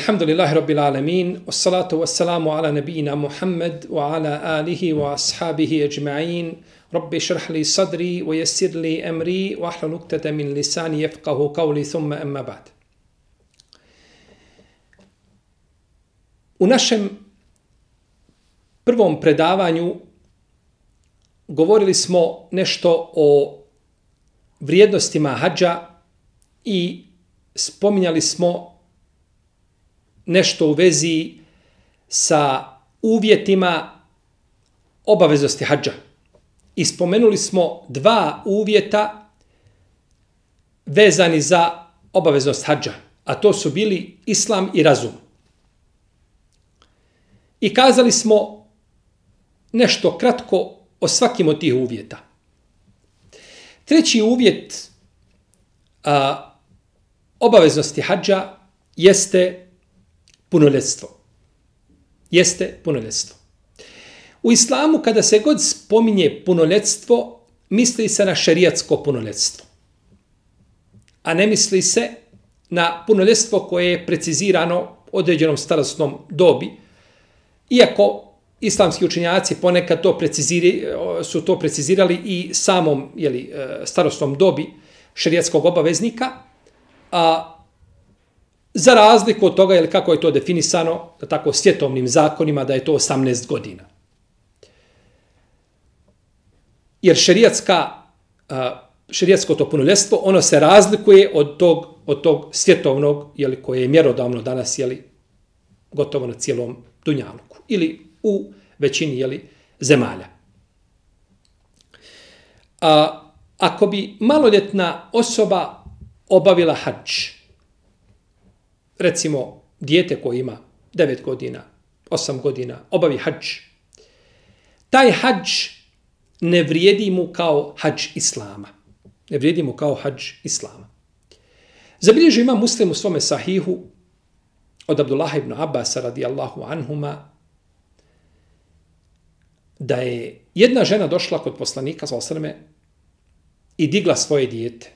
Alhamdulillahi Rabbil Alamin, wassalatu wassalamu ala nabijina Muhammad wa ala alihi wa ashabihi ajma'in. Rabbi šrh li sadri wa jesir li emri wa ahlu nuktata min lisani jefqahu qavli thumma emma ba'd. U našem prvom predavanju govorili smo nešto o vrijednostima hađa i spominjali smo nešto u vezi sa uvjetima obaveznosti hađa. Ispomenuli smo dva uvjeta vezani za obaveznost hađa, a to su bili islam i razum. I kazali smo nešto kratko o svakim od tih uvjeta. Treći uvjet a, obaveznosti hađa jeste punoljetstvo. Jeste punoljetstvo. U islamu kada se god spominje punoljetstvo, misli se na šerijatsko punoljetstvo. A ne misli se na punoljetstvo koje je precizirano određenom starostnom dobi. Iako islamski učinjaci ponekad to preciziri, su to precizirali i samom jeli, e, starostnom dobi šerijatskog obaveznika, a za razliku od toga, jel kako je to definisano, da tako svjetovnim zakonima, da je to 18 godina. Jer šerijatska, šerijatsko to punoljestvo, ono se razlikuje od tog, od tog svjetovnog, jeli, koje je mjerodavno danas, jeli, gotovo na cijelom dunjaluku. Ili u većini jeli, zemalja. A, ako bi maloljetna osoba obavila hađ, recimo dijete koje ima 9 godina, 8 godina, obavi hađ, taj hađ ne vrijedi mu kao hađ islama. Ne vrijedi mu kao hađ islama. Zabilježi ima muslim u svome sahihu od Abdullah ibn Abbas radijallahu anhuma da je jedna žena došla kod poslanika za osrme i digla svoje dijete.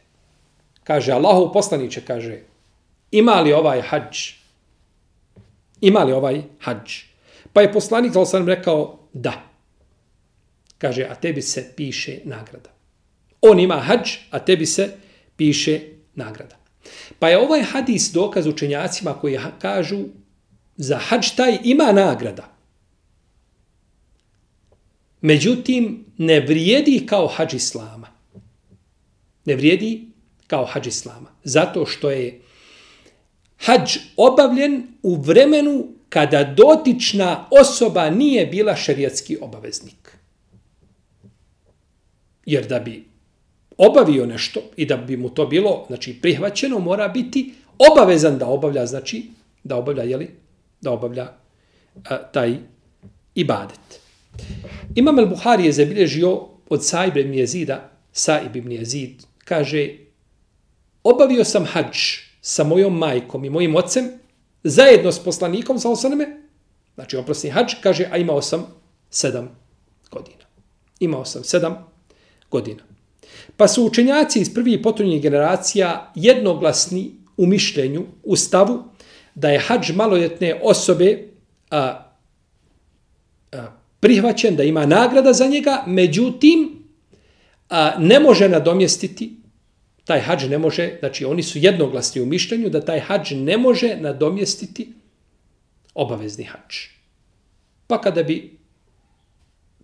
Kaže, Allahu poslaniće, kaže, ima li ovaj hađ? Ima li ovaj hađ? Pa je poslanik za osrme rekao, da. Kaže, a tebi se piše nagrada. On ima hađ, a tebi se piše nagrada. Pa je ovaj hadis dokaz učenjacima koji kažu za hađ taj ima nagrada. Međutim, ne vrijedi kao hađ islama. Ne vrijedi kao hađ islama. Zato što je hađ obavljen u vremenu kada dotična osoba nije bila šerijatski obaveznik. Jer da bi obavio nešto i da bi mu to bilo znači prihvaćeno, mora biti obavezan da obavlja, znači da obavlja, jeli, da obavlja a, taj ibadet. Imam al-Buhari je zabilježio od Saib ibn Jezida, Saib ibn Jezid, kaže, obavio sam hađ sa mojom majkom i mojim ocem, zajedno s poslanikom, sa osaname, znači oprosni hađ, kaže, a imao sam sedam godina. Imao sam sedam godina. Pa su učenjaci iz prvih potonjih generacija jednoglasni u mišljenju, u stavu, da je hađ maloljetne osobe a, a, prihvaćen, da ima nagrada za njega, međutim, a, ne može nadomjestiti, taj hađ ne može, znači oni su jednoglasni u mišljenju, da taj hađ ne može nadomjestiti obavezni hađ. Pa kada bi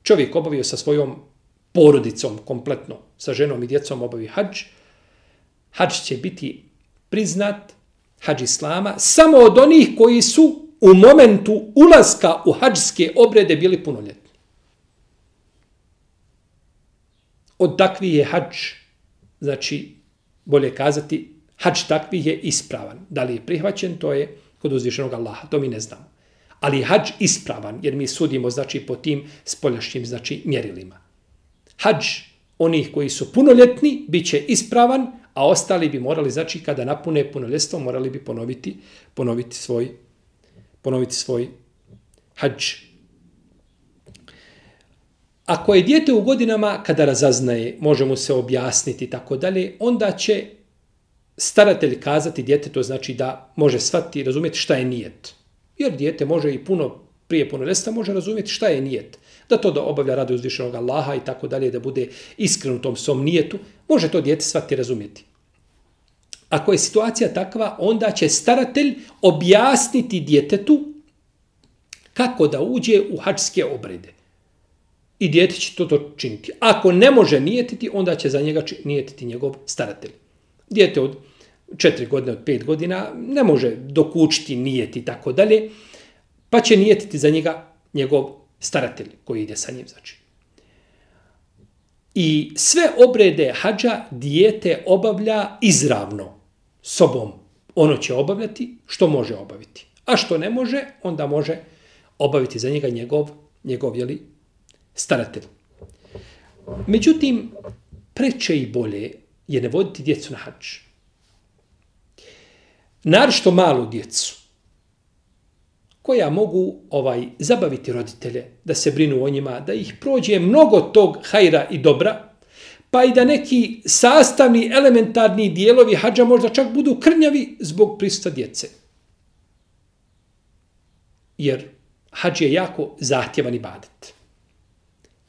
čovjek obavio sa svojom porodicom kompletno, sa ženom i djecom obavi hađ, hađ će biti priznat, hađ islama, samo od onih koji su u momentu ulaska u hađske obrede bili punoljetni. Od takvi je hađ, znači, bolje kazati, hač takvih je ispravan. Da li je prihvaćen, to je kod uzvišenog Allaha, to mi ne znamo. Ali je hađ ispravan, jer mi sudimo, znači, po tim spoljašnjim, znači, mjerilima. Hađ onih koji su punoljetni, bit će ispravan, a ostali bi morali, znači, kada napune punoljetstvo, morali bi ponoviti, ponoviti svoj ponoviti svoj hađ. Ako je dijete u godinama kada razaznaje, može mu se objasniti tako dalje, onda će staratelj kazati dijete, to znači da može shvatiti i razumjeti šta je nijet. Jer dijete može i puno, prije puno može razumjeti šta je nijet. Da to da obavlja radi uzvišenog Allaha i tako dalje, da bude iskren u tom svom nijetu, može to dijete shvatiti i razumjeti. Ako je situacija takva, onda će staratelj objasniti djetetu kako da uđe u hačske obrede. I djete će to, to činiti. Ako ne može nijetiti, onda će za njega nijetiti njegov staratelj. Djete od četiri godine, od pet godina, ne može dokučiti nijeti i tako dalje, pa će nijetiti za njega njegov staratelj koji ide sa njim. Znači. I sve obrede hađa dijete obavlja izravno sobom. Ono će obavljati što može obaviti. A što ne može, onda može obaviti za njega njegov, njegov jeli, staratelj. Međutim, preče i bolje je ne voditi djecu na hađ. Naravno malu djecu, koja mogu ovaj zabaviti roditelje, da se brinu o njima, da ih prođe mnogo tog hajra i dobra, pa i da neki sastavni, elementarni dijelovi hađa možda čak budu krnjavi zbog prista djece. Jer hađ je jako zahtjevan i badet.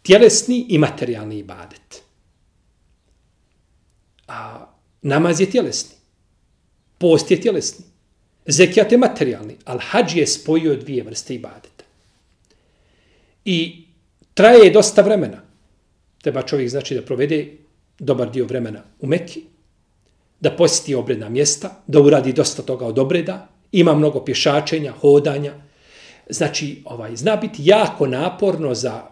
Tjelesni i materijalni ibadet. A namaz je tjelesni. Post je tjelesni. Zekijat je materijalni. Ali hađ je spojio dvije vrste ibadeta. I traje dosta vremena. Treba čovjek znači da provede dobar dio vremena u Mekki, da posjeti obredna mjesta, da uradi dosta toga od obreda, ima mnogo pješačenja, hodanja. Znači, ovaj, zna biti jako naporno za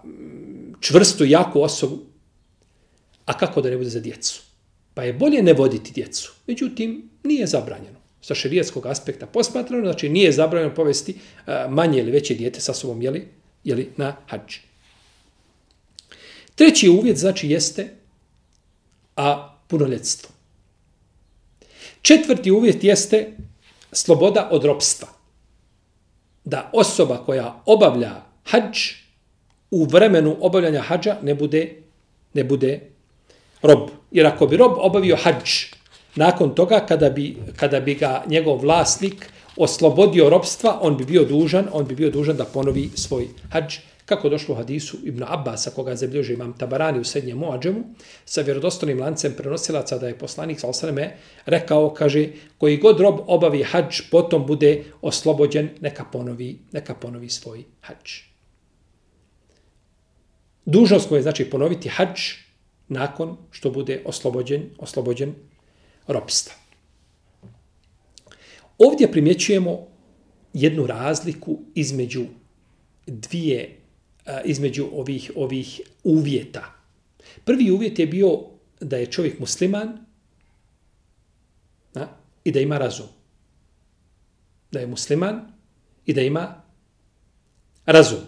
čvrstu, jaku osobu, a kako da ne bude za djecu? Pa je bolje ne voditi djecu. Međutim, nije zabranjeno. Sa šerijetskog aspekta posmatrano, znači nije zabranjeno povesti eh, manje ili veće djete sa sobom, jeli, jeli na hađ. Treći uvjet, znači, jeste a punoljetstvo. Četvrti uvjet jeste sloboda od ropstva. Da osoba koja obavlja hađ u vremenu obavljanja hađa ne bude, ne bude rob. Jer ako bi rob obavio hađ nakon toga kada bi, kada bi ga njegov vlasnik oslobodio robstva, on bi bio dužan, on bi bio dužan da ponovi svoj hađ kako došlo u hadisu Ibn Abbasa, koga zabilježe imam Tabarani u srednjem Moadžemu, sa vjerodostojnim lancem prenosilaca da je poslanik Salsaleme rekao, kaže, koji god rob obavi hađ, potom bude oslobođen, neka ponovi, neka ponovi svoj hađ. Dužnost mu je znači ponoviti hađ nakon što bude oslobođen, oslobođen robstva. Ovdje primjećujemo jednu razliku između dvije između ovih ovih uvjeta. Prvi uvjet je bio da je čovjek musliman a, i da ima razum. Da je musliman i da ima razum.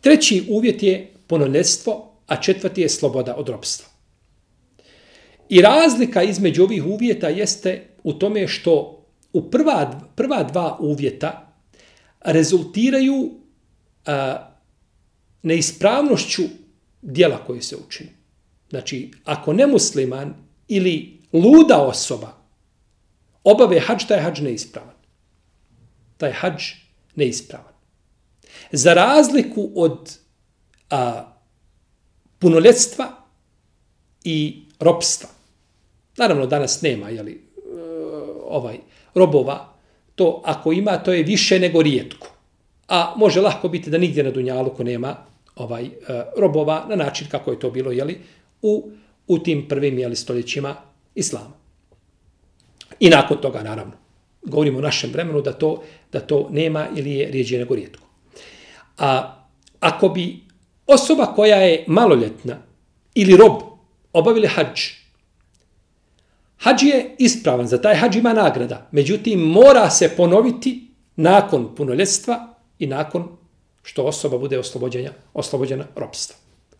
Treći uvjet je punoljetstvo, a četvrti je sloboda od robstva. I razlika između ovih uvjeta jeste u tome što u prva, prva dva uvjeta rezultiraju a, neispravnošću dijela koje se učini. Znači, ako nemusliman ili luda osoba obave hađ, taj hađ neispravan. Taj hađ neispravan. Za razliku od a, punoljetstva i ropstva. Naravno, danas nema jeli, eh, ovaj robova. To, ako ima, to je više nego rijetko. A može lahko biti da nigdje na Dunjalu ko nema ovaj eh, robova na način kako je to bilo jeli, u, u tim prvim jeli, stoljećima islama. I nakon toga, naravno, govorimo o našem vremenu da to, da to nema ili je rijeđe nego rijetko. A ako bi osoba koja je maloljetna ili rob obavili hađ, hađ je ispravan, za taj hađ ima nagrada, međutim mora se ponoviti nakon punoljetstva i nakon što osoba bude oslobođena, oslobođena robstva.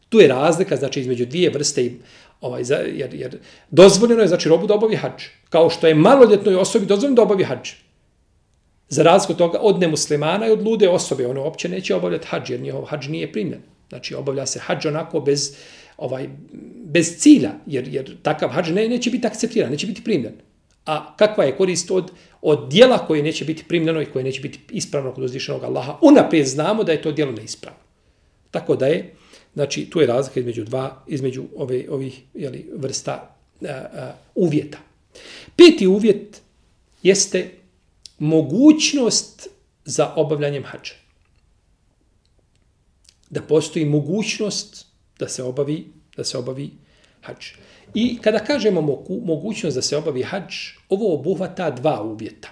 Tu je razlika znači između dvije vrste ovaj jer jer dozvoljeno je znači robu da obavi hađ. kao što je maloljetnoj osobi dozvoljeno da obavi hađ. Za razliku toga od nemuslimana i od lude osobe, ono uopće neće obavljati hađ, jer njihov hađ nije primljen. Znači obavlja se hadž onako bez ovaj bez cilja, jer jer takav hadž ne, neće biti akceptiran, neće biti primljen. A kakva je korist od, od dijela koje neće biti primljeno i koje neće biti ispravno kod uzvišenog Allaha? Unaprijed znamo da je to dijelo neispravno. Tako da je, znači, tu je razlika između dva, između ove, ovih jeli, vrsta a, a, uvjeta. Peti uvjet jeste mogućnost za obavljanjem hađa. Da postoji mogućnost da se obavi, da se obavi hađ. I kada kažemo mogućnost da se obavi hađ, ovo obuhvata dva uvjeta.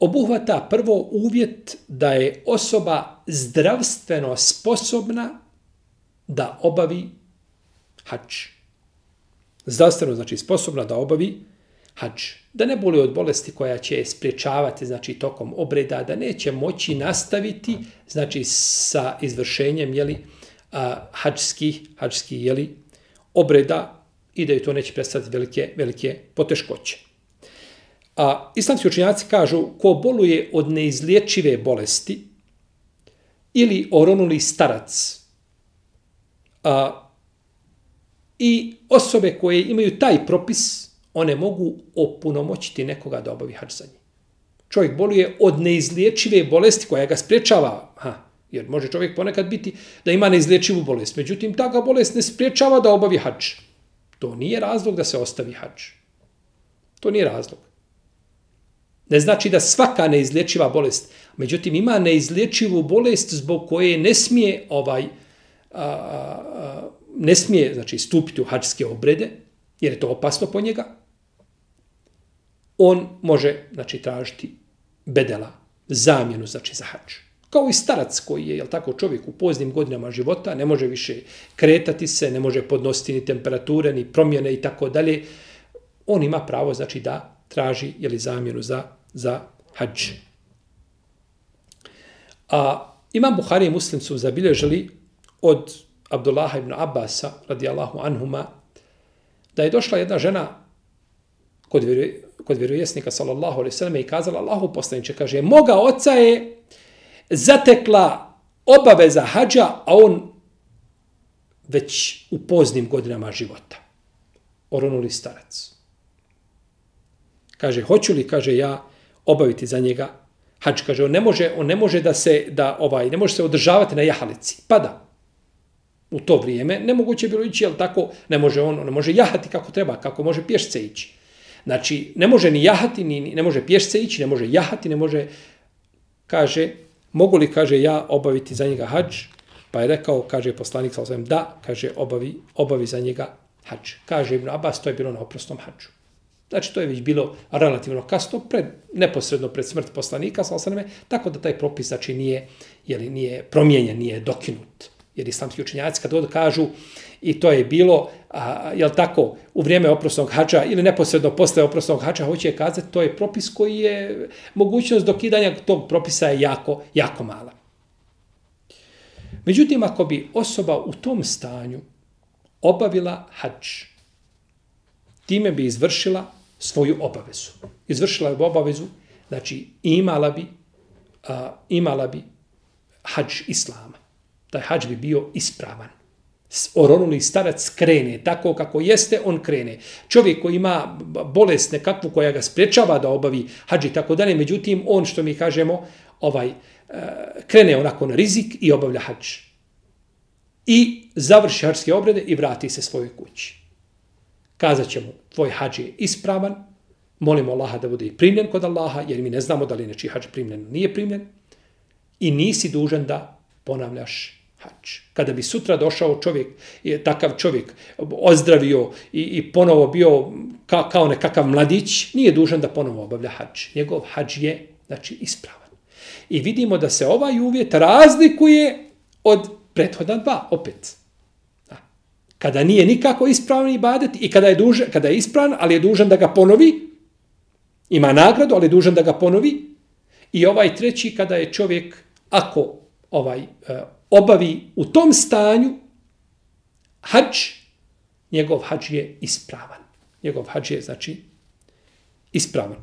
Obuhvata prvo uvjet da je osoba zdravstveno sposobna da obavi hađ. Zdravstveno znači sposobna da obavi hađ. Da ne boli od bolesti koja će spriječavati znači, tokom obreda, da neće moći nastaviti znači, sa izvršenjem jeli, a, hađskih, hađskih jeli, obreda i da je to neće predstaviti velike, velike poteškoće. A islamski učenjaci kažu ko boluje od neizliječive bolesti ili oronuli starac a, i osobe koje imaju taj propis, one mogu opunomoćiti nekoga da obavi hađ za njih. Čovjek boluje od neizliječive bolesti koja ga spriječava, ha, jer može čovjek ponekad biti da ima neizliječivu bolest, međutim ta ga bolest ne spriječava da obavi hađ. To nije razlog da se ostavi hađ. To nije razlog. Ne znači da svaka neizlječiva bolest, međutim ima neizlječivu bolest zbog koje ne smije ovaj a, a, ne smije znači stupiti u hađske obrede, jer je to opasno po njega. On može znači tražiti bedela, zamjenu znači za hač. Kao i starac koji je, jel tako, čovjek u poznim godinama života, ne može više kretati se, ne može podnositi ni temperature, ni promjene i tako dalje. On ima pravo, znači, da traži, jeli, zamjenu za za hađ. A Imam Buhari i Muslim su zabilježili od Abdullaha ibn Abbasa, radijallahu anhuma, da je došla jedna žena kod, vjeru, kod vjerovjesnika, sallallahu alaihi sallam, i kazala, Allahu poslaniče, kaže, moga oca je zatekla obaveza hađa, a on već u poznim godinama života. Oronuli starac. Kaže, hoću li, kaže, ja obaviti za njega hađ? kaže on ne može on ne može da se da ovaj ne može se održavati na jahalici pada u to vrijeme nemoguće bilo ići al tako? Ne može on ne može jahati kako treba kako može pješce ići. Znači ne može ni jahati ni ne može pješce ići ne može jahati ne može kaže mogu li kaže ja obaviti za njega hadž pa je rekao kaže poslanik sallallahu da kaže obavi obavi za njega hadž kaže ibn Abbas to je bilo na oprostom hadžu Znači, to je već bilo relativno kasno, pred, neposredno pred smrt poslanika, sa osvijem, tako da taj propis znači, nije, jeli, nije promijenjen, nije dokinut. Jer islamski učenjaci kad god kažu, i to je bilo, a, jel tako, u vrijeme oprosnog hađa ili neposredno posle oprosnog hađa, hoće kazati, to je propis koji je, mogućnost dokidanja tog propisa je jako, jako mala. Međutim, ako bi osoba u tom stanju obavila hađ, time bi izvršila svoju obavezu. Izvršila je obavezu, znači imala bi, a, imala bi hađ islama. Taj hađ bi bio ispravan. Oronuli starac krene, tako kako jeste, on krene. Čovjek koji ima bolest nekakvu koja ga sprečava da obavi hađ i tako dalje, međutim, on što mi kažemo, ovaj, e, krene onako na rizik i obavlja hađ. I završi hađske obrede i vrati se svojoj kući kazat će mu, tvoj hađ je ispravan, molimo Allaha da bude i primljen kod Allaha, jer mi ne znamo da li je nečiji hađ primljen nije primljen, i nisi dužan da ponavljaš hač. Kada bi sutra došao čovjek, je takav čovjek ozdravio i, i ponovo bio ka, kao nekakav mladić, nije dužan da ponovo obavlja hač. Njegov hač je, znači, ispravan. I vidimo da se ovaj uvjet razlikuje od prethodna dva, opet kada nije nikako ispravan ibadet i kada je dužan, kada je ispravan, ali je dužan da ga ponovi, ima nagradu, ali je dužan da ga ponovi. I ovaj treći kada je čovjek ako ovaj e, obavi u tom stanju hadž, njegov hadž je ispravan. Njegov hadž je znači ispravan.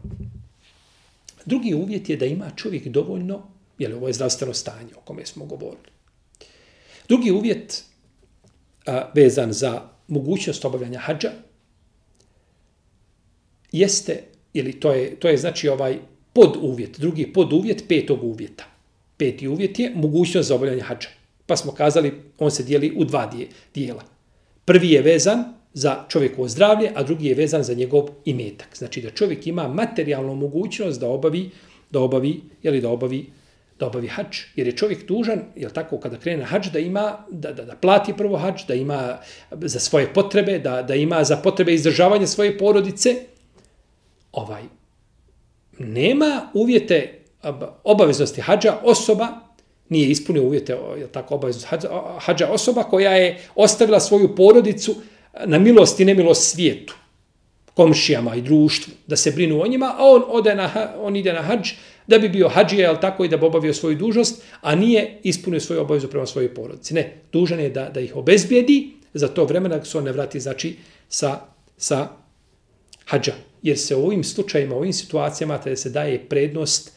Drugi uvjet je da ima čovjek dovoljno, jer ovo je zdravstveno stanje o kome smo govorili. Drugi uvjet a, vezan za mogućnost obavljanja hađa jeste, ili to je, to je znači ovaj pod uvjet, drugi pod uvjet petog uvjeta. Peti uvjet je mogućnost za obavljanje hađa. Pa smo kazali, on se dijeli u dva dijela. Prvi je vezan za čovjekovo zdravlje, a drugi je vezan za njegov imetak. Znači da čovjek ima materijalnu mogućnost da obavi, da obavi, jeli da obavi da obavi hađ, jer je čovjek dužan, jel tako, kada krene na hađ, da ima, da, da, da plati prvo hađ, da ima za svoje potrebe, da, da ima za potrebe izdržavanja svoje porodice, ovaj, nema uvjete obaveznosti hađa osoba, nije ispunio uvjete, je tako, obaveznost hađa, hađa osoba koja je ostavila svoju porodicu eh, na milost i nemilost svijetu, komšijama i društvu, da se brinu o njima, a on, ode na, on ide na hađ, da bi bio hađija, jel tako, i da bi obavio svoju dužnost, a nije ispunio svoju obavezu prema svojoj porodici. Ne, dužan je da, da ih obezbijedi za to vremena dok se on ne vrati, znači, sa, sa hađa. Jer se u ovim slučajima, u ovim situacijama, tada se daje prednost,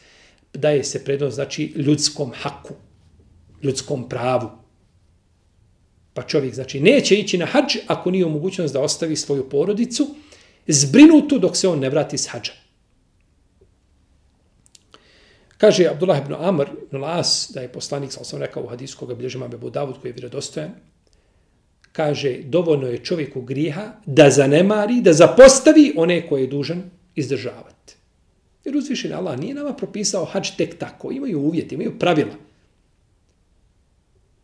daje se prednost, znači, ljudskom haku, ljudskom pravu. Pa čovjek, znači, neće ići na hađ ako nije u mogućnost da ostavi svoju porodicu, zbrinutu dok se on ne vrati s hađa. Kaže Abdullah ibn Amr ibn Las, da je poslanik, sam sam rekao u hadisku koga bilježi Mabe Budavud, koji je vjerodostojan, kaže, dovoljno je čovjeku griha da zanemari, da zapostavi one koje je dužan izdržavati. Jer uzvišen Allah nije nama propisao hađ tek tako. Imaju uvjeti, imaju pravila.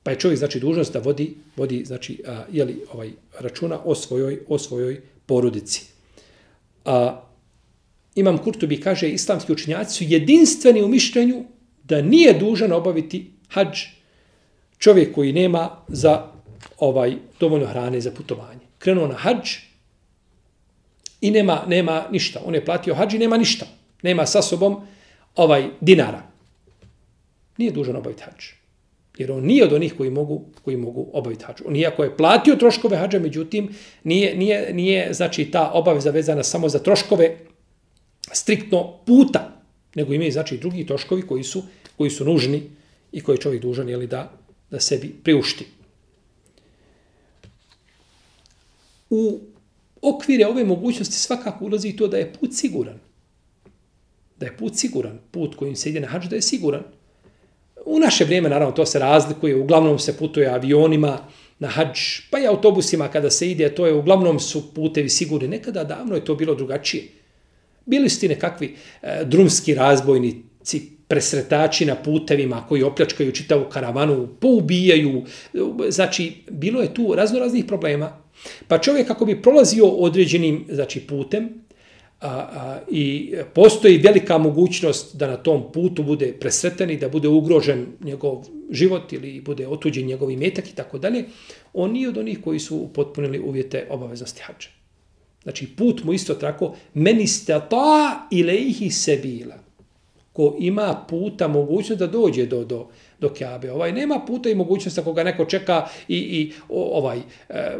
Pa je čovjek, znači, dužnost da vodi, vodi znači, a, jeli, ovaj, računa o svojoj, o svojoj porodici. A, Imam Kurtubi kaže, islamski učinjaci su jedinstveni u mišljenju da nije dužan obaviti hađ čovjek koji nema za ovaj dovoljno hrane za putovanje. Krenuo na hađ i nema, nema ništa. On je platio hađ i nema ništa. Nema sa sobom ovaj dinara. Nije dužan obaviti hađ. Jer on nije od onih koji mogu, koji mogu obaviti hađ. On iako je platio troškove hađa, međutim, nije, nije, nije znači ta obaveza vezana samo za troškove striktno puta, nego imaju znači drugi troškovi koji su koji su nužni i koji čovjek dužan je li da da sebi priušti. U okvire ove mogućnosti svakako ulazi to da je put siguran. Da je put siguran, put kojim se ide na hađ da je siguran. U naše vrijeme, naravno, to se razlikuje, uglavnom se putuje avionima na hađ, pa i autobusima kada se ide, to je uglavnom su putevi sigurni. Nekada davno je to bilo drugačije. Bili su ti nekakvi e, drumski razbojnici, presretači na putevima koji opljačkaju čitavu karavanu, poubijaju. Znači, bilo je tu razno raznih problema. Pa čovjek kako bi prolazio određenim znači, putem a, a, i postoji velika mogućnost da na tom putu bude presretan i da bude ugrožen njegov život ili bude otuđen njegov imetak i tako dalje, on nije od onih koji su potpunili uvjete obaveznosti hađa. Znači, put mu isto tako, meni ste ta ile sebila. Ko ima puta, mogućnost da dođe do, do, do Kjabe. Ovaj nema puta i mogućnosti ako ga neko čeka i, i o, ovaj e,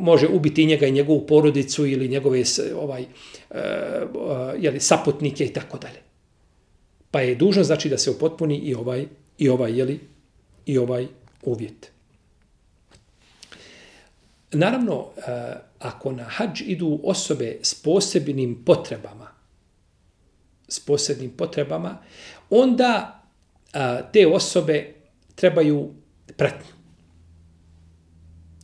može ubiti njega i njegovu porodicu ili njegove ovaj e, je li saputnike i tako dalje. Pa je dužno znači da se upotpuni i ovaj i ovaj je li i ovaj uvjet. Naravno, e, ako na hađ idu osobe s posebnim potrebama, s posebnim potrebama, onda a, te osobe trebaju pratnju.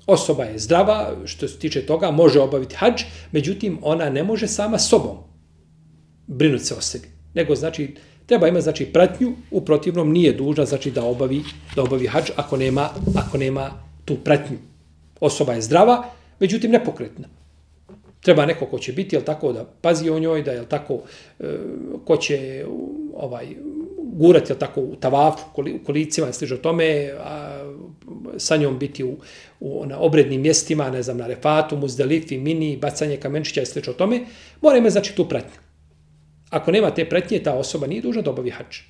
Osoba je zdrava, što se tiče toga, može obaviti hađ, međutim, ona ne može sama sobom brinuti se o sebi. Nego, znači, treba ima znači pratnju, u protivnom nije dužna znači da obavi da obavi hadž ako nema ako nema tu pratnju. Osoba je zdrava, međutim nepokretna. Treba neko ko će biti, jel tako, da pazi o njoj, da je tako, e, ko će ovaj, gurati, jel tako, u tavafu, u kolicima, sliže o tome, a, sa njom biti u, u na obrednim mjestima, ne znam, na refatu, muzdelifi, mini, bacanje kamenčića i sliče o tome, mora ima znači tu pratnju. Ako nema te pratnje, ta osoba nije dužna da obavi hač.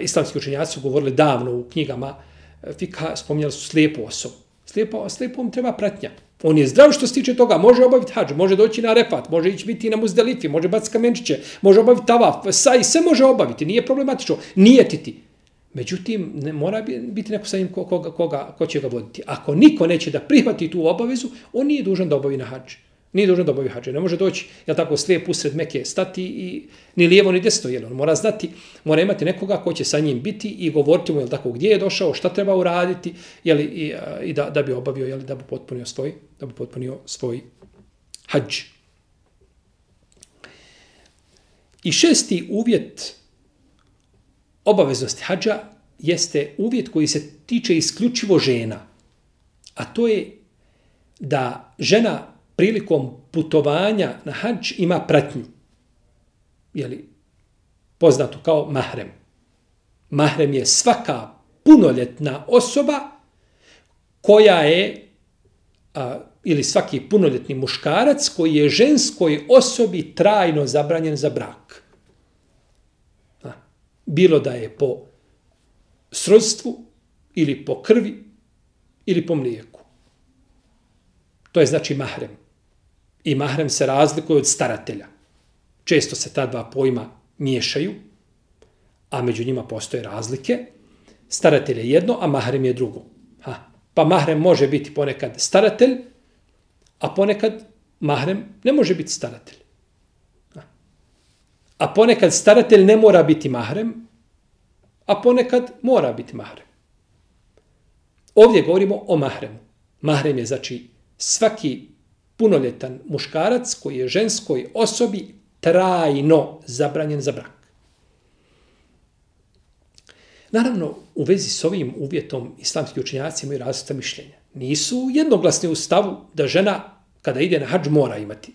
Islamski učenjaci su govorili davno u knjigama, e, fika, spominjali su slijepu osobu. Slijepo, slijepom treba pratnja. On je zdrav što se tiče toga, može obaviti hađ, može doći na refat, može ići biti na muzdelifi, može baciti kamenčiće, može obaviti tavaf, saj, sve može obaviti, nije problematično, nije ti ti. Međutim, ne mora biti neko sa njim koga, koga, ko će ga voditi. Ako niko neće da prihvati tu obavezu, on nije dužan da obavi na hađu. Nije dužan da obavi hađe. Ne može doći, jel tako, slijep usred meke stati i ni lijevo ni desno. Jel? On mora znati, mora imati nekoga ko će sa njim biti i govoriti mu, jel tako, gdje je došao, šta treba uraditi, jel, i, i da, da bi obavio, jel, da bi potpunio svoj, da bi potpunio svoj hađ. I šesti uvjet obaveznosti hađa jeste uvjet koji se tiče isključivo žena. A to je da žena prilikom putovanja na hađ ima pratnju. Jeli, poznato kao mahrem. Mahrem je svaka punoljetna osoba koja je, a, ili svaki punoljetni muškarac koji je ženskoj osobi trajno zabranjen za brak. A, bilo da je po srodstvu ili po krvi ili po mlijeku. To je znači mahrem. I mahrem se razlikuje od staratelja. Često se ta dva pojma miješaju, a među njima postoje razlike. Staratelj je jedno, a mahrem je drugo. Ha. Pa mahrem može biti ponekad staratelj, a ponekad mahrem ne može biti staratelj. Ha. A ponekad staratelj ne mora biti mahrem, a ponekad mora biti mahrem. Ovdje govorimo o mahremu. Mahrem je znači svaki punoljetan muškarac koji je ženskoj osobi trajno zabranjen za brak. Naravno, u vezi s ovim uvjetom islamski učenjaci imaju različite mišljenja. Nisu jednoglasni u stavu da žena kada ide na hađ mora imati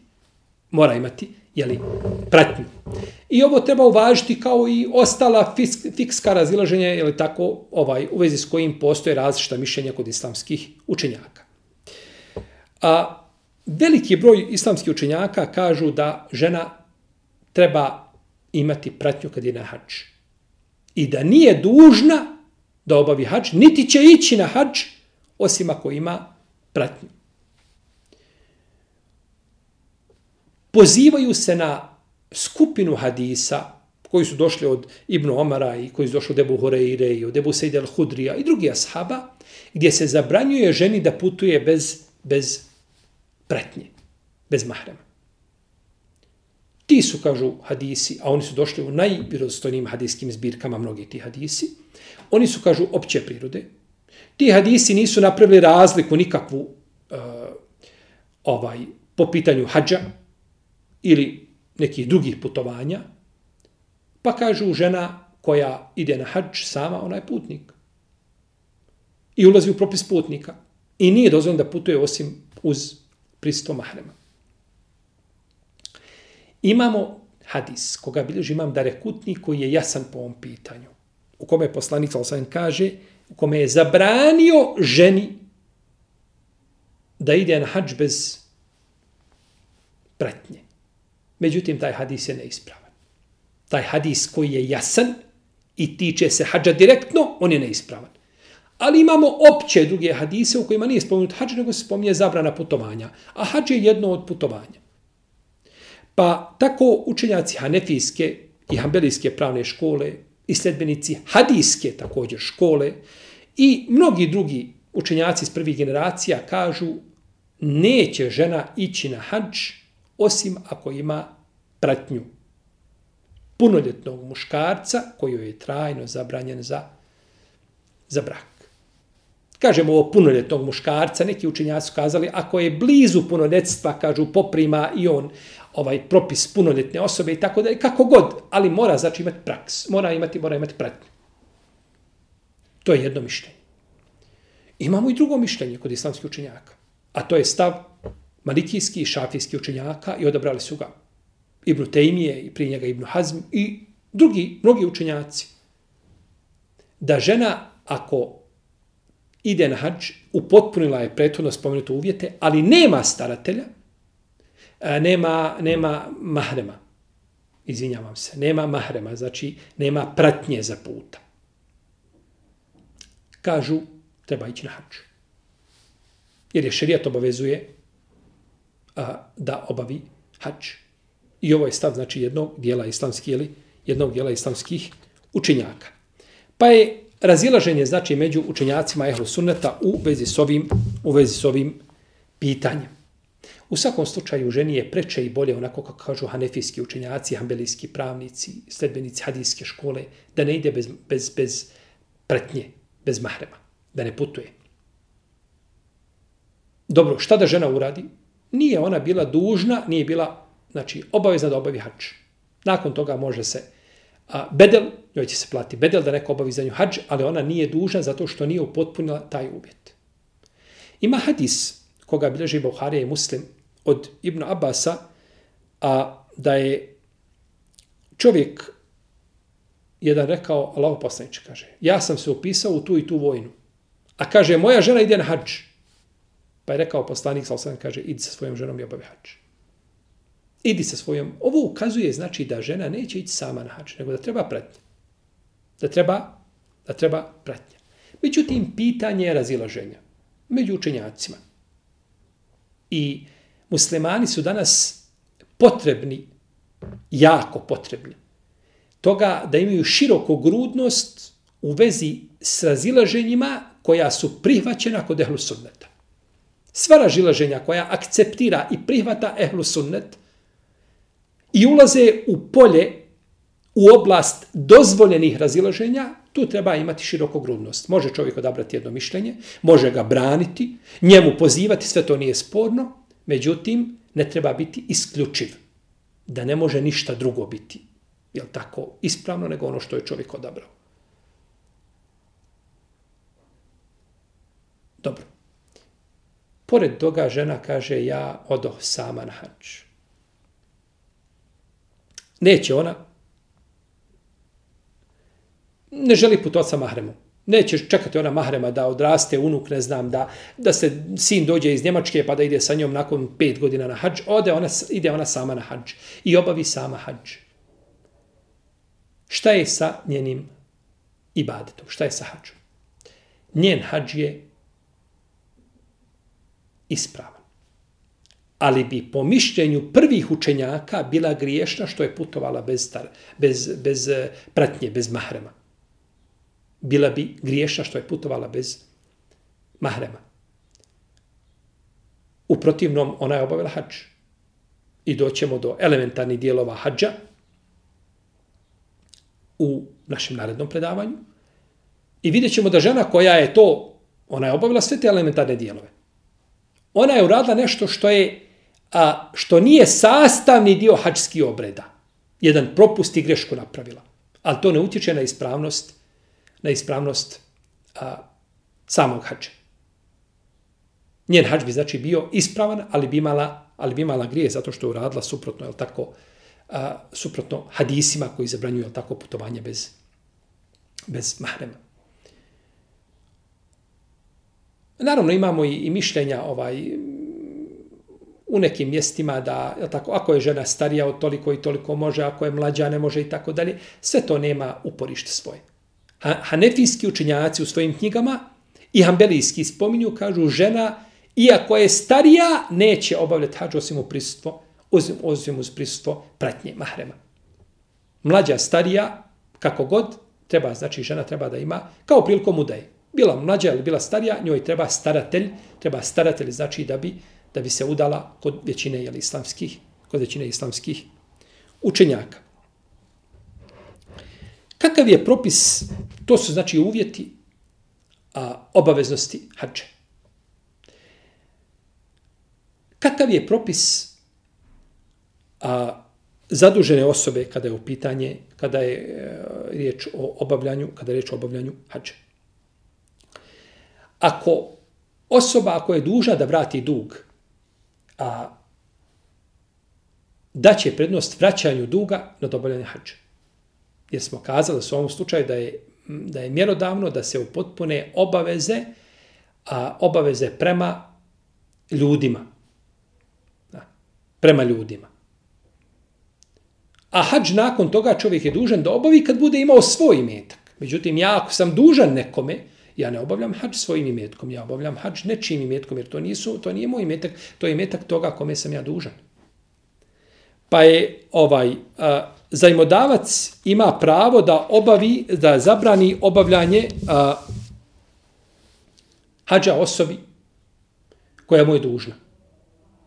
mora imati jeli, pratnju. I ovo treba uvažiti kao i ostala fisk, fikska razilaženja, jeli tako, ovaj, u vezi s kojim postoje različita mišljenja kod islamskih učenjaka. A veliki broj islamskih učenjaka kažu da žena treba imati pratnju kad je na hač. I da nije dužna da obavi hač, niti će ići na hač, osim ako ima pratnju. Pozivaju se na skupinu hadisa koji su došli od Ibn Omara i koji su došli od Ebu Horeire i od Ebu Sejde al-Hudrija i drugi ashaba, gdje se zabranjuje ženi da putuje bez, bez pretnje, bez mahrema. Ti su, kažu hadisi, a oni su došli u najvjerozostojnijim hadijskim zbirkama, mnogi ti hadisi, oni su, kažu, opće prirode. Ti hadisi nisu napravili razliku nikakvu uh, ovaj po pitanju hađa ili nekih drugih putovanja, pa kažu žena koja ide na hađ sama, ona je putnik. I ulazi u propis putnika. I nije dozvoljeno da putuje osim uz pristo mahrema. Imamo hadis koga bilježi imam da rekutni koji je jasan po ovom pitanju. U kome je poslanik Osman kaže, u kome je zabranio ženi da ide na hađ bez pratnje. Međutim, taj hadis je neispravan. Taj hadis koji je jasan i tiče se hađa direktno, on je neispravan. Ali imamo opće druge hadise u kojima nije spomenut hađ, nego se spominje zabrana putovanja. A hađ je jedno od putovanja. Pa tako učenjaci hanefijske i hambelijske pravne škole i sledbenici hadijske također škole i mnogi drugi učenjaci iz prvih generacija kažu neće žena ići na hađ osim ako ima pratnju punoljetnog muškarca koji je trajno zabranjen za, za brak. Kažemo ovo punoljetnog muškarca, neki učenjaci su kazali, ako je blizu punoljetstva, kažu, poprima i on ovaj propis punoljetne osobe i tako da je kako god, ali mora znači imati praks, mora imati, mora imati pratnju. To je jedno mišljenje. Imamo i drugo mišljenje kod islamskih učenjaka, a to je stav malikijski i šafijski učenjaka i odabrali su ga Ibn Tejmije i prije njega Ibn Hazm i drugi, mnogi učenjaci. Da žena, ako ide na hađ, upotpunila je prethodno spomenute uvjete, ali nema staratelja, e, nema, nema mahrema. Izvinjavam se, nema mahrema, znači nema pratnje za puta. Kažu, treba ići na hađ. Jer je šerijat obavezuje a, da obavi hađ. I ovo je stav, znači, jednog dijela islamskih, ili jednog dijela islamskih učinjaka. Pa je razilaženje, znači, među učenjacima ehlu sunneta u vezi s ovim, u vezi s ovim pitanjem. U svakom slučaju ženi je preče i bolje, onako kako kažu hanefijski učenjaci, hambelijski pravnici, sledbenici hadijske škole, da ne ide bez, bez, bez pretnje, bez mahrema, da ne putuje. Dobro, šta da žena uradi? Nije ona bila dužna, nije bila znači, obavezna da obavi hač. Nakon toga može se a, bedel, joj će se plati bedel da neko obavi za nju hađ, ali ona nije dužna zato što nije upotpunila taj uvjet. Ima hadis koga bilježi Buharija i Muslim od Ibn Abasa, a da je čovjek jedan rekao, Allah poslaniče, kaže, ja sam se upisao u tu i tu vojnu. A kaže, moja žena ide na hađ. Pa je rekao poslanik, sal sam kaže, idi sa svojom ženom i obavi hađ. Idi sa svojom. Ovo ukazuje znači da žena neće ići sama na hač, nego da treba pratnja. Da treba, da treba pratnja. Međutim, pitanje je razilaženja među učenjacima. I muslimani su danas potrebni, jako potrebni, toga da imaju široku grudnost u vezi s razilaženjima koja su prihvaćena kod ehlu sunneta. Sva razilaženja koja akceptira i prihvata ehlu sunnet i ulaze u polje, u oblast dozvoljenih razilaženja, tu treba imati širokogrudnost. Može čovjek odabrati jedno mišljenje, može ga braniti, njemu pozivati, sve to nije sporno, međutim, ne treba biti isključiv, da ne može ništa drugo biti, jel tako, ispravno, nego ono što je čovjek odabrao. Dobro. Pored toga žena kaže ja odoh sama na hač. Neće ona, ne želi putovati sa mahremom. Neće čekati ona mahrema da odraste unuk, ne znam, da, da se sin dođe iz Njemačke pa da ide sa njom nakon pet godina na hađ. Ode ona, ide ona sama na hađ i obavi sama hađ. Šta je sa njenim ibadetom? Šta je sa hađom? Njen hađ je ispravan. Ali bi po mišljenju prvih učenjaka bila griješna što je putovala bez, star, bez, bez eh, pratnje, bez mahrema bila bi griješna što je putovala bez mahrema. U protivnom, ona je obavila hađ. I doćemo do elementarnih dijelova hađa u našem narednom predavanju. I vidjet ćemo da žena koja je to, ona je obavila sve te elementarne dijelove. Ona je uradila nešto što je a, što nije sastavni dio hađskih obreda. Jedan propust i grešku napravila. Ali to ne utječe na ispravnost na ispravnost a, samog hađa. Njen hađ bi znači bio ispravan, ali bi imala, ali bi imala grije zato što je uradila suprotno, je tako, a, suprotno hadisima koji zabranjuju, je tako, putovanje bez, bez mahrema. Naravno, imamo i, i mišljenja ovaj, u nekim mjestima da, je tako, ako je žena starija od toliko i toliko može, ako je mlađa ne može i tako dalje, sve to nema uporište svoje. Hanefijski učenjaci u svojim knjigama i hambelijski spominju, kažu žena, iako je starija, neće obavljati hađ osim u prisustvo, osim, osim uz prisustvo pratnje mahrema. Mlađa, starija, kako god, treba, znači žena treba da ima, kao prilikom udaje. Bila mlađa ili bila starija, njoj treba staratelj, treba staratelj, znači da bi, da bi se udala kod većine jel, islamskih, kod većine islamskih učenjaka. Kakav je propis, to su znači uvjeti a, obaveznosti hađe. Kakav je propis a, zadužene osobe kada je u pitanje, kada je e, riječ o obavljanju, kada je riječ o obavljanju hađe. Ako osoba, ako je duža da vrati dug, a, da će prednost vraćanju duga na dobavljanje hađa. Jer smo kazali u ovom slučaju da je, da je mjerodavno da se upotpune obaveze, a obaveze prema ljudima. Da, prema ljudima. A hađ nakon toga čovjek je dužan da obavi kad bude imao svoj imetak. Međutim, ja ako sam dužan nekome, ja ne obavljam hađ svojim imetkom, ja obavljam hađ nečim imetkom, jer to, nisu, to nije moj imetak, to je imetak toga kome sam ja dužan. Pa je ovaj, a, zajmodavac ima pravo da obavi, da zabrani obavljanje a, hađa osobi koja mu je dužna.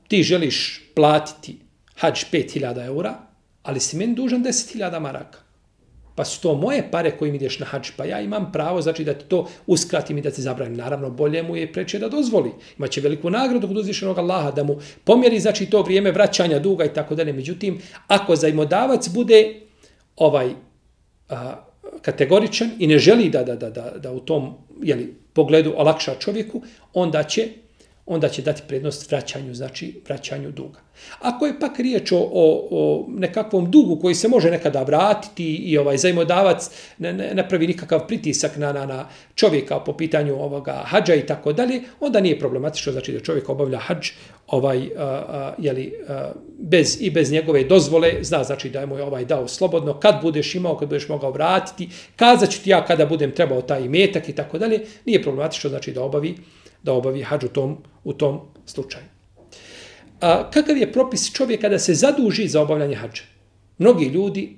ti želiš platiti hađ 5000 eura, ali si meni dužan 10.000 maraka. Pa su to moje pare kojim ideš na hač, pa ja imam pravo, znači da ti to uskratim i da ti zabranim. Naravno, bolje mu je preče da dozvoli. Imaće veliku nagradu kod uzvišenog Allaha da mu pomjeri, znači to vrijeme vraćanja duga i tako dalje. Međutim, ako zajmodavac bude ovaj a, kategoričan i ne želi da, da, da, da, da u tom jeli, pogledu olakša čovjeku, onda će onda će dati prednost vraćanju, znači vraćanju duga. Ako je pak riječ o, o, o nekakvom dugu koji se može nekada vratiti i ovaj zajmodavac ne, ne, ne pravi nikakav pritisak na, na, na čovjeka po pitanju ovoga hađa i tako dalje, onda nije problematično znači da čovjek obavlja hađ ovaj, a, a, jeli, a, bez, i bez njegove dozvole, zna znači da je mu ovaj dao slobodno, kad budeš imao, kad budeš mogao vratiti, kazaću ti ja kada budem trebao taj imetak i tako dalje, nije problematično znači da obavi da obavi hađ u tom, u tom slučaju. A, kakav je propis čovjeka da se zaduži za obavljanje hađa? Mnogi ljudi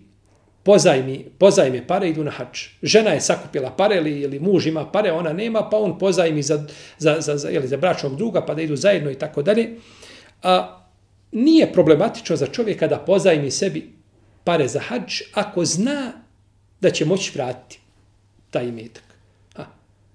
pozajmi, pozajme pare idu na hač. Žena je sakupila pare ili, ili muž ima pare, ona nema, pa on pozajmi za, za, za, za, ili za bračnog druga, pa da idu zajedno i tako dalje. A, nije problematično za čovjeka da pozajmi sebi pare za hač ako zna da će moći vratiti taj imetak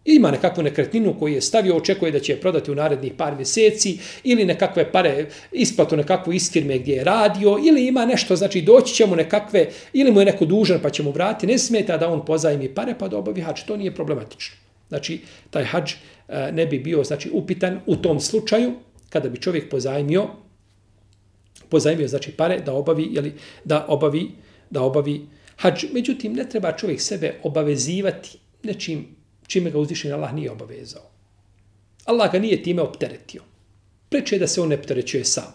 ima nekakvu nekretninu koju je stavio, očekuje da će je prodati u narednih par mjeseci, ili nekakve pare, isplatu nekakvu iz firme gdje je radio, ili ima nešto, znači doći će mu nekakve, ili mu je neko dužan pa će mu vratiti, ne smeta da on pozajmi pare pa da obavi hađ, to nije problematično. Znači, taj hađ e, ne bi bio znači, upitan u tom slučaju, kada bi čovjek pozajmio, pozajmio znači pare da obavi, jeli, da obavi, da obavi hađ. Međutim, ne treba čovjek sebe obavezivati nečim čime ga uzvišen Allah nije obavezao. Allah ga nije time opteretio. Preče je da se on ne opterećuje sam.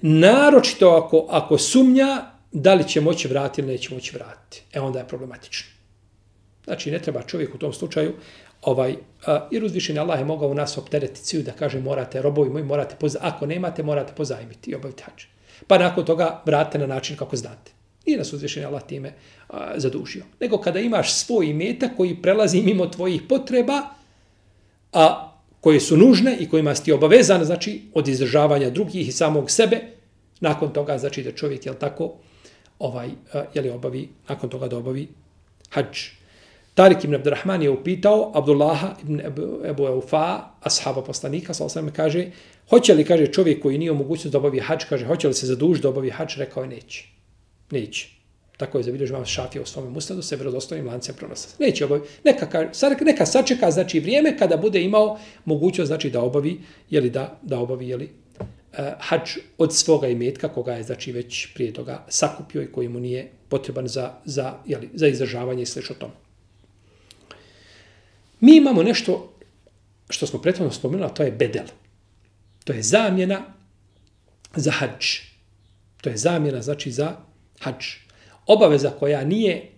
Naročito ako, ako sumnja da li će moći vratiti ili neće moći vratiti. E onda je problematično. Znači ne treba čovjek u tom slučaju ovaj, a, jer uzvišen Allah je mogao u nas opteretiti da kaže morate, robovi moji, morate pozajmiti. Ako nemate, morate pozajmiti i obaviti hađe. Pa nakon toga vrate na način kako znate. Nije nas uzvišen Allah time a, zadužio. Nego kada imaš svoj imetak koji prelazi mimo tvojih potreba, a koje su nužne i kojima si ti obavezan, znači od izdržavanja drugih i samog sebe, nakon toga znači da čovjek, jel tako, ovaj, je li obavi, nakon toga da obavi hađ. Tarik ibn Abdurrahman je upitao Abdullaha ibn Ebu Eufa, ashaba poslanika, sa osam kaže, hoće li, kaže, čovjek koji nije omogućio da obavi hađ, kaže, hoće li se zadužiti da obavi hađ, rekao je, neće. Neće. Tako je zabilježio vam šafija u svome musnadu, se vjerodostojnim lancem prenosa. Neće obavi. Neka, neka sačeka, znači, vrijeme kada bude imao mogućnost, znači, da obavi, jeli da, da obavi, jeli, uh, eh, hač od svoga imetka, koga je, znači, već prije toga sakupio i koji mu nije potreban za, za, jeli, za izdržavanje i slično tomu. Mi imamo nešto što smo prethodno spomenuli, to je bedel. To je zamjena za hač. To je zamjena, znači, za hađ. Obaveza koja nije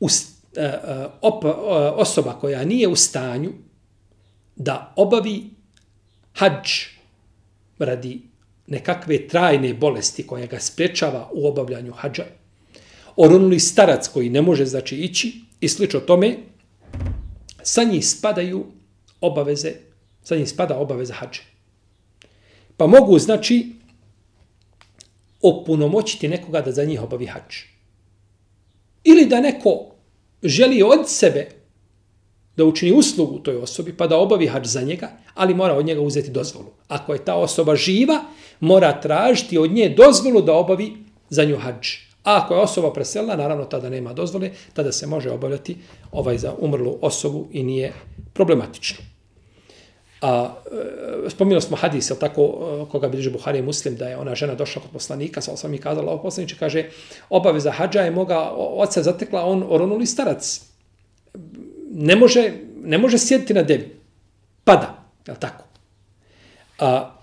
u, e, e, op, e, osoba koja nije u stanju da obavi hađ radi nekakve trajne bolesti koja ga sprečava u obavljanju hađa, oronuli starac koji ne može znači ići i slično tome, sa njih spadaju obaveze, sa njih spada obaveza hađa. Pa mogu, znači, opunomoćiti nekoga da za njih obavi hač. Ili da neko želi od sebe da učini uslugu toj osobi pa da obavi hač za njega, ali mora od njega uzeti dozvolu. Ako je ta osoba živa, mora tražiti od nje dozvolu da obavi za nju hač. A ako je osoba preselila, naravno tada nema dozvole, tada se može obavljati ovaj za umrlu osobu i nije problematično. A e, spominjali smo hadis, tako, e, koga bilježi Buhari Muslim, da je ona žena došla kod poslanika, sa osam i kazala, ovo poslaniče kaže, obaveza hađa je moga oca zatekla, on oronuli starac. Ne može, ne može sjediti na devi. Pada, je tako? A,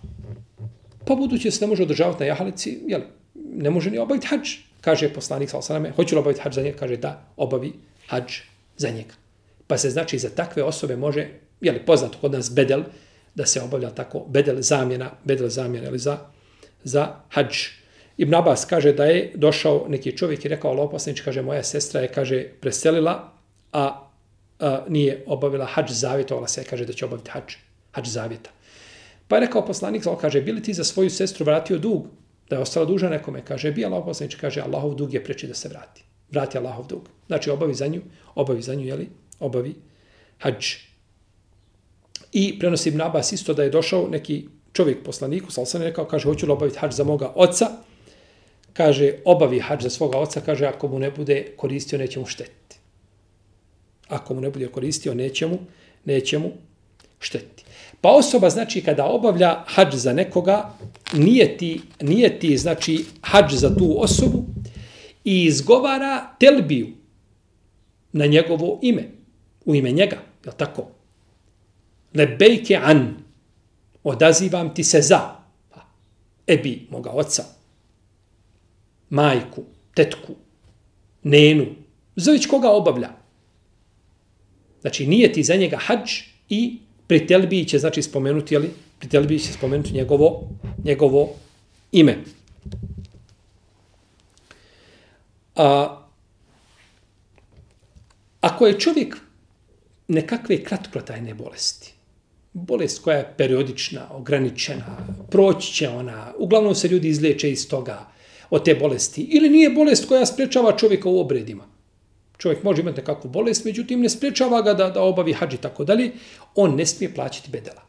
pa budući se ne može održavati na jahalici, jel, ne može ni obaviti hađ. Kaže poslanik, sa osaname, hoću li obaviti hađ za njega? Kaže da, obavi hađ za njega. Pa se znači za takve osobe može je li poznato kod nas bedel, da se obavlja tako bedel zamjena, bedel zamjena ili za, za hađ. Ibn Abbas kaže da je došao neki čovjek i rekao, Allah kaže, moja sestra je, kaže, preselila, a, a nije obavila hađ zavjetovala se, kaže da će obaviti hađ, hađ zavjeta. Pa je rekao poslanik, Allah kaže, bili ti za svoju sestru vratio dug? Da je ostala duža nekome. Kaže, bi Allah poslanič, kaže, Allahov dug je preči da se vrati. Vrati Allahov dug. Znači, obavi za nju, obavi za nju, jeli? Obavi hađ. I prenosi Ibn Abbas isto da je došao neki čovjek poslaniku, sal sam rekao, kaže, hoću li obaviti hađ za moga oca? Kaže, obavi hađ za svoga oca, kaže, ako mu ne bude koristio, neće mu štetiti. Ako mu ne bude koristio, neće mu, neće mu štetiti. Pa osoba, znači, kada obavlja hađ za nekoga, nije ti, nije ti znači, hađ za tu osobu i izgovara telbiju na njegovo ime, u ime njega, je tako? Lebejke an, odazivam ti se za pa, ebi, moga oca, majku, tetku, nenu, zoveć koga obavlja. Znači, nije ti za njega hađ i pri telbiji će, znači, spomenuti, ali pri telbiji će spomenuti njegovo, njegovo ime. A, ako je čovjek nekakve kratkotrajne bolesti, bolest koja je periodična, ograničena, proći će ona, uglavnom se ljudi izleče iz toga, od te bolesti, ili nije bolest koja sprečava čovjeka u obredima. Čovjek može imati nekakvu bolest, međutim ne sprečava ga da, da obavi hađi tako dalje, on ne smije plaćati bedela.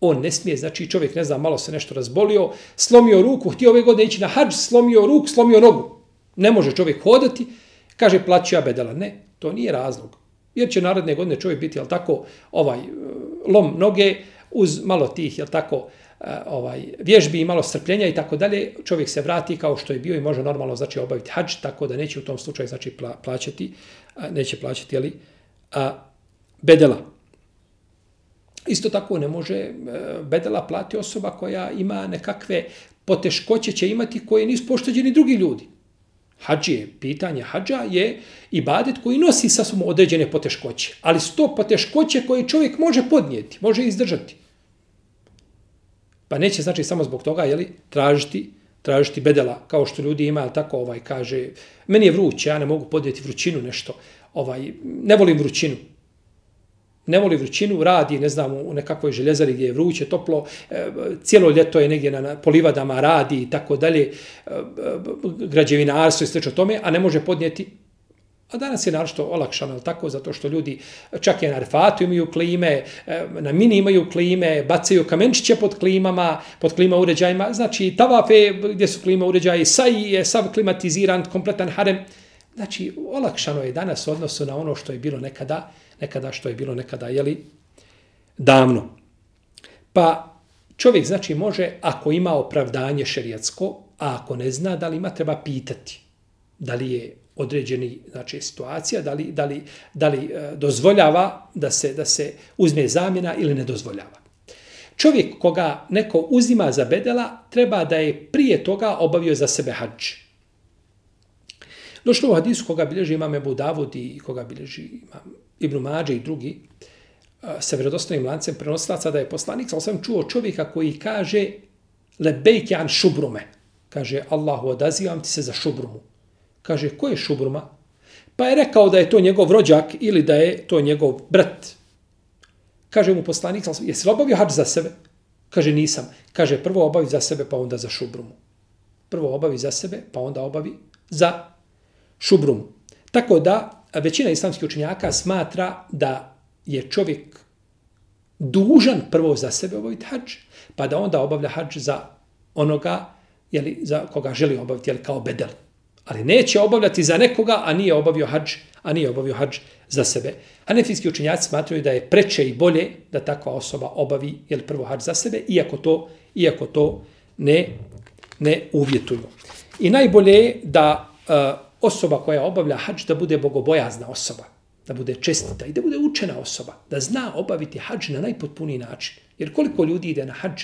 On ne smije, znači čovjek, ne znam, malo se nešto razbolio, slomio ruku, htio ove godine ići na hađ, slomio ruku, slomio nogu. Ne može čovjek hodati, kaže plaću ja bedela. Ne, to nije razlog. Jer će naredne godine čovjek biti, jel tako, ovaj, lom noge uz malo tih, jel tako, e, ovaj vježbi i malo strpljenja i tako dalje, čovjek se vrati kao što je bio i može normalno znači obaviti hadž, tako da neće u tom slučaju znači plaćati, neće plaćati ali a, bedela. Isto tako ne može e, bedela plati osoba koja ima nekakve poteškoće će imati koje nisu pošteđeni drugi ljudi hađije, pitanje hađa je ibadet koji nosi sa sobom određene poteškoće. Ali sto poteškoće koje čovjek može podnijeti, može izdržati. Pa neće znači samo zbog toga jeli, tražiti, tražiti bedela kao što ljudi ima, tako ovaj kaže, meni je vruće, ja ne mogu podnijeti vrućinu nešto, ovaj, ne volim vrućinu ne voli vrućinu, radi, ne znam, u nekakvoj željezari gdje je vruće, toplo, e, cijelo ljeto je negdje na polivadama, radi i tako dalje, e, e, građevinarstvo i sl. tome, a ne može podnijeti A danas je našto olakšano, tako, zato što ljudi čak i na refatu imaju klime, na mini imaju klime, bacaju kamenčiće pod klimama, pod klima uređajima, znači tavafe gdje su klima uređaji, saj je sav klimatiziran, kompletan harem. Znači, olakšano je danas odnosu na ono što je bilo nekada, nekada što je bilo nekada, jeli, davno. Pa čovjek, znači, može, ako ima opravdanje šerijatsko, a ako ne zna, da li ima, treba pitati da li je određeni znači situacija da li, da li, da li e, dozvoljava da se da se uzme zamjena ili ne dozvoljava. Čovjek koga neko uzima za bedela treba da je prije toga obavio za sebe hadž. Došlo u hadisu koga bilježi imam Ebu Davud i koga bilježi imam Ibn Mađe i drugi, sa vjerodostojnim lancem prenosilaca da je poslanik, ali sam čuo čovjeka koji kaže lebejke an šubrume. Kaže, Allahu odazivam ti se za šubrumu. Kaže, ko je šubruma? Pa je rekao da je to njegov rođak ili da je to njegov brat. Kaže mu poslanik, jesi li obavio hač za sebe? Kaže, nisam. Kaže, prvo obavi za sebe, pa onda za šubrumu. Prvo obavi za sebe, pa onda obavi za šubrumu. Tako da, većina islamskih učenjaka smatra da je čovjek dužan prvo za sebe obaviti hađ, pa da onda obavlja hađ za onoga jeli, za koga želi obaviti jeli, kao bedel. Ali neće obavljati za nekoga, a nije obavio hađ, a nije obavio hađ za sebe. Hanefijski učenjaci smatraju da je preče i bolje da takva osoba obavi jeli, prvo hađ za sebe, iako to, iako to ne, ne uvjetuju. I najbolje je da uh, osoba koja obavlja hađ da bude bogobojazna osoba, da bude čestita i da bude učena osoba, da zna obaviti hađ na najpotpuniji način. Jer koliko ljudi ide na hađ,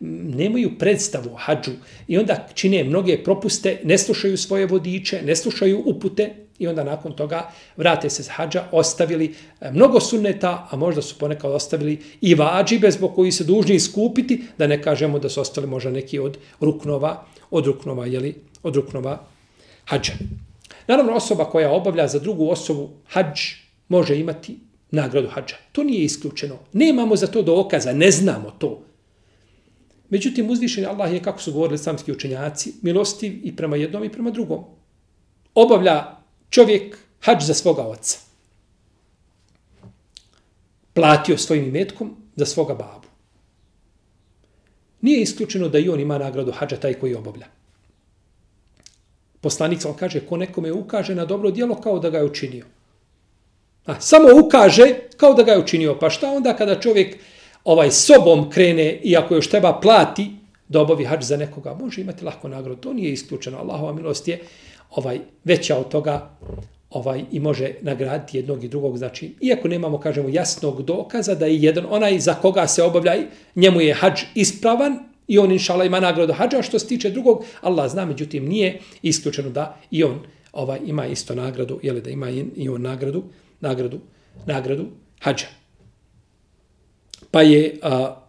nemaju predstavu o hađu i onda čine mnoge propuste, ne slušaju svoje vodiče, ne slušaju upute i onda nakon toga vrate se s hađa, ostavili e, mnogo sunneta, a možda su ponekad ostavili i vađibe zbog koji se dužni iskupiti, da ne kažemo da su ostali možda neki od ruknova, od ruknova, jeli, od ruknova hađa. Naravno, osoba koja obavlja za drugu osobu hađ može imati nagradu hađa. To nije isključeno. Nemamo za to dokaza, ne znamo to. Međutim, uzvišeni Allah je, kako su govorili islamski učenjaci, milostiv i prema jednom i prema drugom. Obavlja čovjek hađ za svoga oca. Platio svojim imetkom za svoga babu. Nije isključeno da i on ima nagradu hađa taj koji obavlja. Poslanik sam kaže, ko nekome ukaže na dobro dijelo kao da ga je učinio. A, samo ukaže kao da ga je učinio. Pa šta onda kada čovjek ovaj sobom krene i ako još treba plati da obavi hađ za nekoga, može imati lahko nagradu. To nije isključeno. Allahova milost je ovaj veća od toga ovaj i može nagraditi jednog i drugog. Znači, iako nemamo, kažemo, jasnog dokaza da je jedan onaj za koga se obavlja, njemu je hađ ispravan i on, inšala, ima nagradu hađa. Što se tiče drugog, Allah zna, međutim, nije isključeno da i on ovaj ima isto nagradu, jeli da ima i on nagradu, nagradu, nagradu hađa. Pa je a,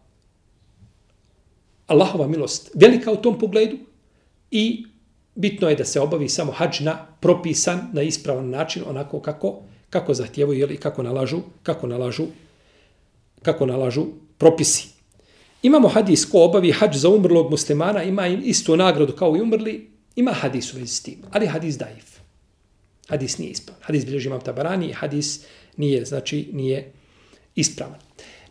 Allahova milost velika u tom pogledu i bitno je da se obavi samo hađ na propisan, na ispravan način, onako kako, kako zahtjevaju ili kako nalažu, kako nalažu, kako nalažu propisi. Imamo hadis ko obavi hađ za umrlog muslimana, ima istu nagradu kao i umrli, ima hadis u vezi s tim, ali hadis daif. Hadis nije ispravan. Hadis bilježi imam tabarani, hadis nije, znači, nije ispravan.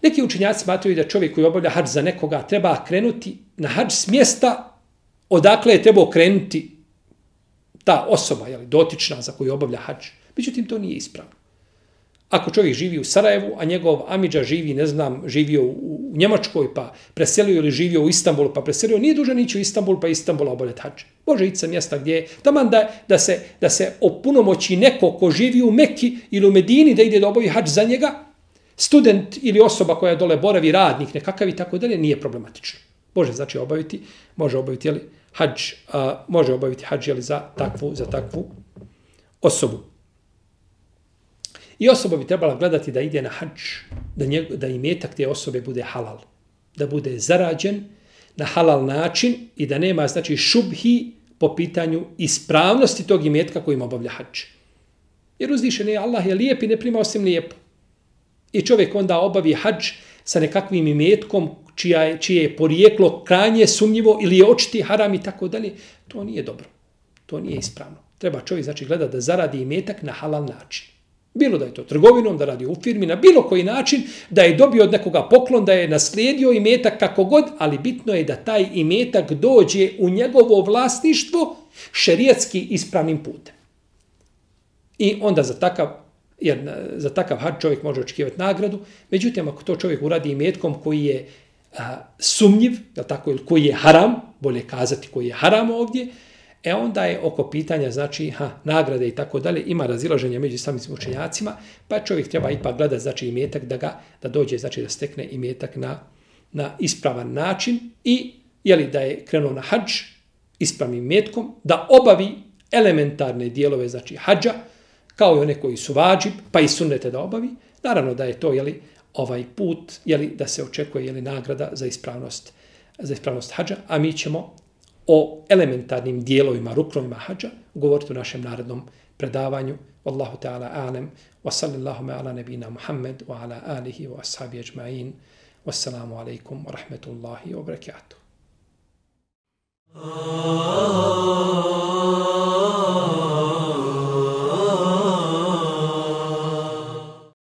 Neki učenjaci smatraju da čovjek koji obavlja hađ za nekoga treba krenuti na hađ s mjesta odakle je trebao krenuti ta osoba, jeli, dotična za koju obavlja hađ. Međutim, to nije ispravno. Ako čovjek živi u Sarajevu, a njegov Amidža živi, ne znam, živio u Njemačkoj, pa preselio ili živio u Istanbulu, pa preselio, nije dužan ići u Istanbul, pa Istanbula obavljati hađ. Može ići sa mjesta gdje je, taman da, da, se, da se opunomoći neko ko živi u Mekki ili u Medini, da ide da obavi hađ za njega, student ili osoba koja dole boravi, radnik nekakav i tako dalje, nije problematično. Može znači obaviti, može obaviti jeli, hađ, a, može obaviti hađ jeli, za, takvu, za takvu osobu. I osoba bi trebala gledati da ide na hađ, da, njeg, da imetak te osobe bude halal, da bude zarađen na halal način i da nema znači šubhi po pitanju ispravnosti tog imetka kojim obavlja hađ. Jer uzvišen je Allah je lijep i ne prima osim lijepo. I čovjek onda obavi hađ sa nekakvim imetkom čija je, čije je porijeklo kranje sumnjivo ili je očiti haram i tako dalje. To nije dobro. To nije ispravno. Treba čovjek znači gleda da zaradi imetak na halal način. Bilo da je to trgovinom, da radi u firmi, na bilo koji način, da je dobio od nekoga poklon, da je naslijedio imetak kako god, ali bitno je da taj imetak dođe u njegovo vlasništvo šerijetski ispravnim putem. I onda za takav jer za takav hard čovjek može očekivati nagradu. Međutim, ako to čovjek uradi imetkom koji je a, sumnjiv, je tako, ili koji je haram, bolje kazati koji je haram ovdje, e onda je oko pitanja, znači, ha, nagrade i tako dalje, ima razilaženje među samim učenjacima, pa čovjek treba ipak gledati, znači, imetak da ga, da dođe, znači, da stekne imetak na, na ispravan način i, jeli, da je krenuo na hađ ispravnim imetkom, da obavi elementarne dijelove, znači, hađa, kao i one koji su vađib, pa i sunnete da obavi, naravno da je to jeli, ovaj put jeli, da se očekuje jeli, nagrada za ispravnost, za ispravnost hađa, a mi ćemo o elementarnim dijelovima, ruknovima hađa govoriti u našem narodnom predavanju. Wallahu ta'ala alem, wa sallallahu ala nebina Muhammed, wa ala alihi wa ashabi ajma'in. Wassalamu alaikum wa rahmetullahi wa barakatuh. Oh